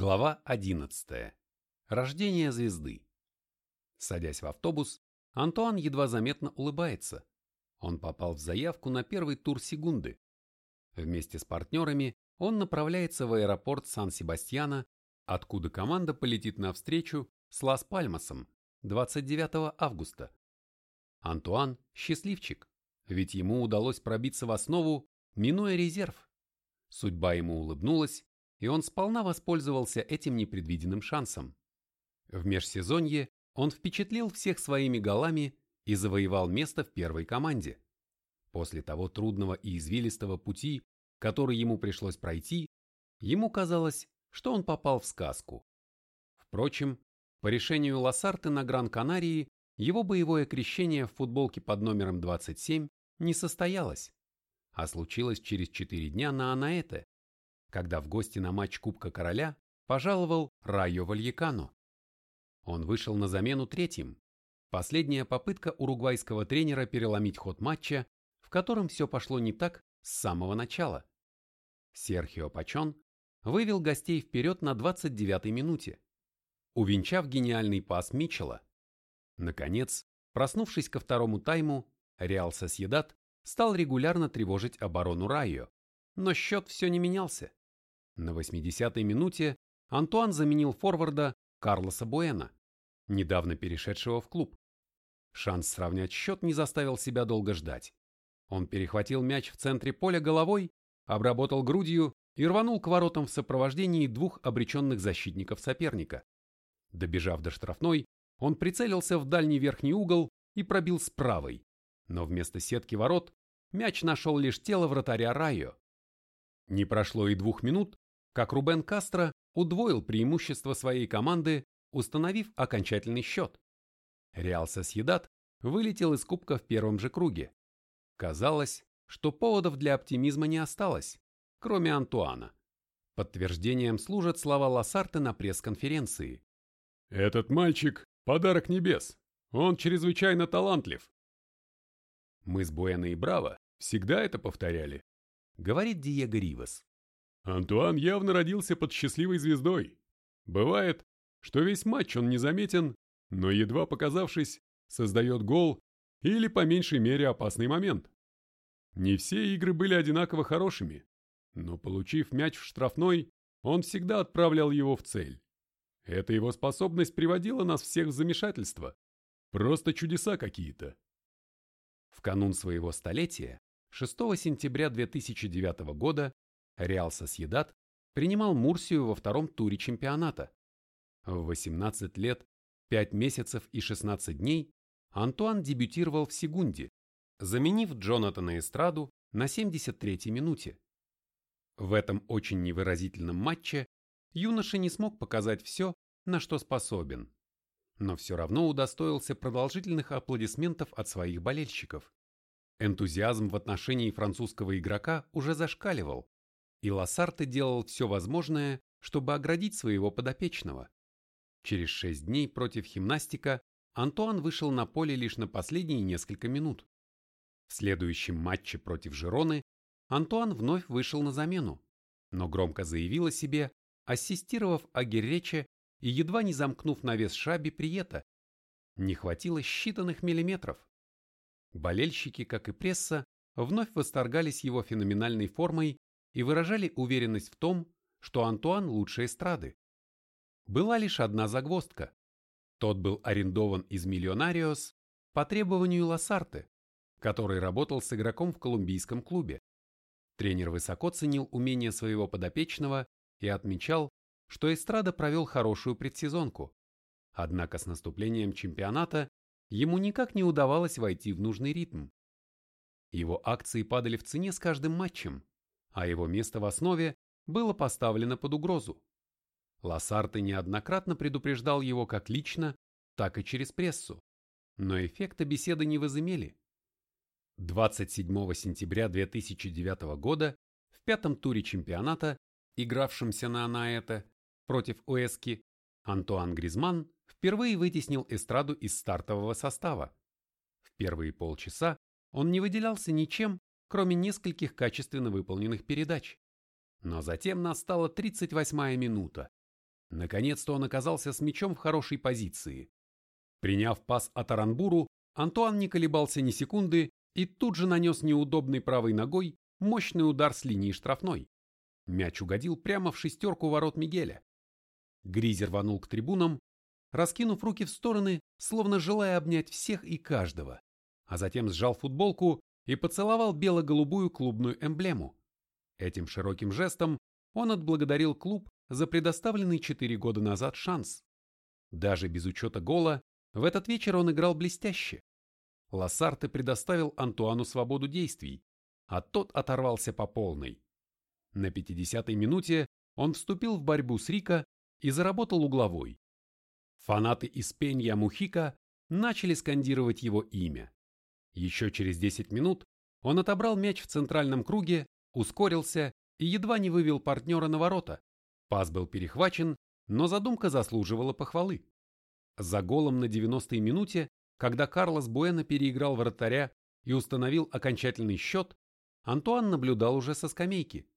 Глава 11. Рождение звезды. Садясь в автобус, Антуан едва заметно улыбается. Он попал в заявку на первый тур Сегунды. Вместе с партнерами он направляется в аэропорт Сан-Себастьяна, откуда команда полетит навстречу с Лас-Пальмасом 29 августа. Антуан – счастливчик, ведь ему удалось пробиться в основу, минуя резерв. Судьба ему улыбнулась, и он сполна воспользовался этим непредвиденным шансом. В межсезонье он впечатлил всех своими голами и завоевал место в первой команде. После того трудного и извилистого пути, который ему пришлось пройти, ему казалось, что он попал в сказку. Впрочем, по решению Лассарты на Гран-Канарии его боевое крещение в футболке под номером 27 не состоялось, а случилось через 4 дня на Анаэте, когда в гости на матч Кубка Короля пожаловал Райо Вальякано. Он вышел на замену третьим. Последняя попытка уругвайского тренера переломить ход матча, в котором все пошло не так с самого начала. Серхио Пачон вывел гостей вперед на 29-й минуте, увенчав гениальный пас Митчелла. Наконец, проснувшись ко второму тайму, Реал Сосьедат стал регулярно тревожить оборону Райо, но счет все не менялся. На 80-й минуте Антуан заменил форварда Карлоса Буэна, недавно перешедшего в клуб. Шанс сравнять счет не заставил себя долго ждать. Он перехватил мяч в центре поля головой, обработал грудью и рванул к воротам в сопровождении двух обреченных защитников соперника. Добежав до штрафной, он прицелился в дальний верхний угол и пробил с правой, но вместо сетки ворот мяч нашел лишь тело вратаря Райо. Не прошло и двух минут, как Рубен Кастро удвоил преимущество своей команды, установив окончательный счет. Реал Сосьедат вылетел из кубка в первом же круге. Казалось, что поводов для оптимизма не осталось, кроме Антуана. Подтверждением служат слова Лассарте на пресс-конференции. «Этот мальчик – подарок небес. Он чрезвычайно талантлив». Мы с Буэна и Браво всегда это повторяли, говорит Диего Ривас. Антуан явно родился под счастливой звездой. Бывает, что весь матч он незаметен, но едва показавшись, создает гол или по меньшей мере опасный момент. Не все игры были одинаково хорошими, но получив мяч в штрафной, он всегда отправлял его в цель. Эта его способность приводила нас всех в замешательство. Просто чудеса какие-то. В канун своего столетия, 6 сентября 2009 года, Реал Сосьедат принимал Мурсию во втором туре чемпионата. В 18 лет, 5 месяцев и 16 дней Антуан дебютировал в Сегунде, заменив Джонатана Эстраду на 73-й минуте. В этом очень невыразительном матче юноша не смог показать все, на что способен, но все равно удостоился продолжительных аплодисментов от своих болельщиков. Энтузиазм в отношении французского игрока уже зашкаливал, и Лассарте делал все возможное, чтобы оградить своего подопечного. Через шесть дней против гимнастика Антуан вышел на поле лишь на последние несколько минут. В следующем матче против Жироны Антуан вновь вышел на замену, но громко заявил о себе, ассистировав Агеррече и едва не замкнув навес Шаби Приета. Не хватило считанных миллиметров. Болельщики, как и пресса, вновь восторгались его феноменальной формой и выражали уверенность в том, что Антуан лучше эстрады. Была лишь одна загвоздка. Тот был арендован из Миллионариос по требованию Лассарте, который работал с игроком в колумбийском клубе. Тренер высоко ценил умение своего подопечного и отмечал, что Эстрада провел хорошую предсезонку. Однако с наступлением чемпионата ему никак не удавалось войти в нужный ритм. Его акции падали в цене с каждым матчем, а его место в основе было поставлено под угрозу. Лассарте неоднократно предупреждал его как лично, так и через прессу, но эффекта беседы не возымели. 27 сентября 2009 года в пятом туре чемпионата, игравшемся на Анаэте против Уэски, Антуан Гризман впервые вытеснил эстраду из стартового состава. В первые полчаса он не выделялся ничем, кроме нескольких качественно выполненных передач. Но затем настала 38-я минута, Наконец-то он оказался с мячом в хорошей позиции. Приняв пас от Аранбуру, Антуан не колебался ни секунды и тут же нанес неудобной правой ногой мощный удар с линии штрафной. Мяч угодил прямо в шестерку ворот Мигеля. Гризер рванул к трибунам, раскинув руки в стороны, словно желая обнять всех и каждого, а затем сжал футболку и поцеловал бело-голубую клубную эмблему. Этим широким жестом он отблагодарил клуб за предоставленный четыре года назад шанс. Даже без учета гола, в этот вечер он играл блестяще. Лассарте предоставил Антуану свободу действий, а тот оторвался по полной. На 50-й минуте он вступил в борьбу с Рика и заработал угловой. Фанаты из Пенья Мухика начали скандировать его имя. Еще через 10 минут он отобрал мяч в центральном круге, ускорился и едва не вывел партнера на ворота. Пас был перехвачен, но задумка заслуживала похвалы. За голом на 90-й минуте, когда Карлос Буэна переиграл вратаря и установил окончательный счет, Антуан наблюдал уже со скамейки.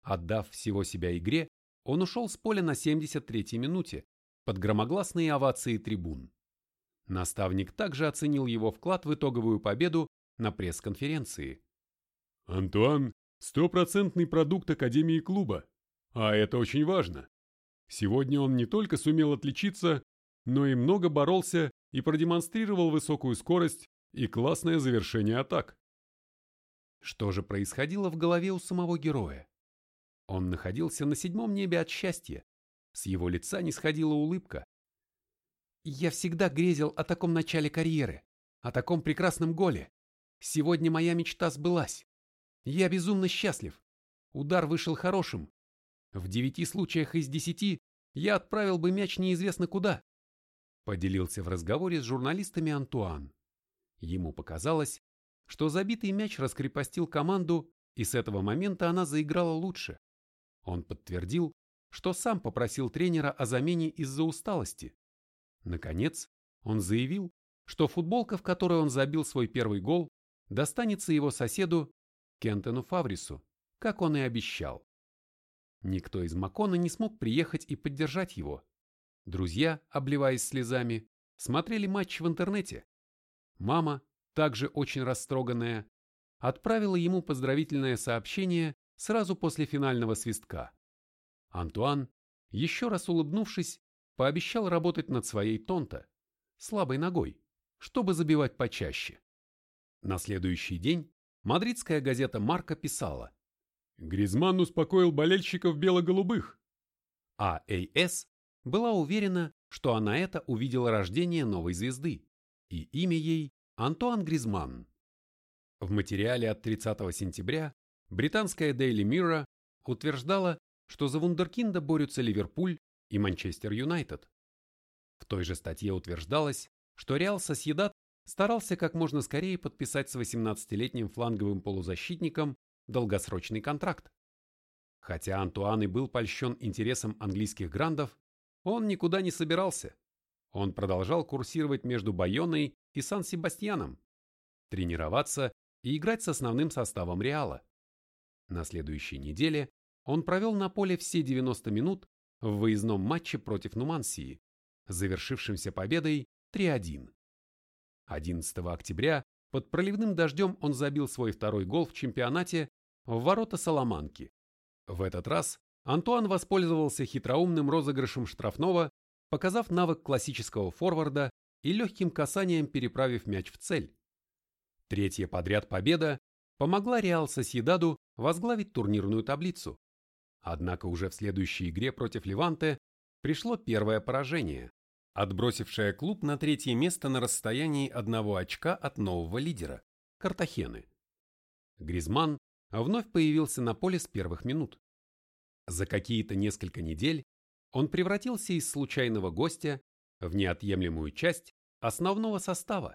Отдав всего себя игре, он ушел с поля на 73-й минуте под громогласные овации трибун. Наставник также оценил его вклад в итоговую победу на пресс-конференции. «Антуан – стопроцентный продукт Академии клуба, а это очень важно. Сегодня он не только сумел отличиться, но и много боролся и продемонстрировал высокую скорость и классное завершение атак. Что же происходило в голове у самого героя? Он находился на седьмом небе от счастья. С его лица не сходила улыбка. Я всегда грезил о таком начале карьеры, о таком прекрасном голе. Сегодня моя мечта сбылась. Я безумно счастлив. Удар вышел хорошим. В девяти случаях из десяти я отправил бы мяч неизвестно куда. Поделился в разговоре с журналистами Антуан. Ему показалось, что забитый мяч раскрепостил команду, и с этого момента она заиграла лучше. Он подтвердил, что сам попросил тренера о замене из-за усталости. Наконец, он заявил, что футболка, в которой он забил свой первый гол, достанется его соседу Кентону Фаврису, как он и обещал. Никто из Макона не смог приехать и поддержать его. Друзья, обливаясь слезами, смотрели матч в интернете. Мама, также очень растроганная, отправила ему поздравительное сообщение сразу после финального свистка. Антуан, еще раз улыбнувшись, пообещал работать над своей тонто, слабой ногой, чтобы забивать почаще. На следующий день мадридская газета «Марка» писала «Гризман успокоил болельщиков бело-голубых». А АС была уверена, что она это увидела рождение новой звезды, и имя ей Антуан Гризман. В материале от 30 сентября британская Daily Mirror утверждала, что за вундеркинда борются Ливерпуль и Манчестер Юнайтед. В той же статье утверждалось, что Реал Сосьедат старался как можно скорее подписать с 18-летним фланговым полузащитником долгосрочный контракт. Хотя Антуан и был польщен интересом английских грандов, он никуда не собирался. Он продолжал курсировать между Байоной и Сан-Себастьяном, тренироваться и играть с основным составом Реала. На следующей неделе он провел на поле все 90 минут в выездном матче против Нумансии, завершившемся победой 3-1. 11 октября под проливным дождем он забил свой второй гол в чемпионате в ворота Соломанки. В этот раз Антуан воспользовался хитроумным розыгрышем штрафного, показав навык классического форварда и легким касанием переправив мяч в цель. Третья подряд победа помогла Реал Сосьедаду возглавить турнирную таблицу. Однако уже в следующей игре против Леванте пришло первое поражение, отбросившее клуб на третье место на расстоянии одного очка от нового лидера – Картахены. Гризман вновь появился на поле с первых минут. За какие-то несколько недель он превратился из случайного гостя в неотъемлемую часть основного состава.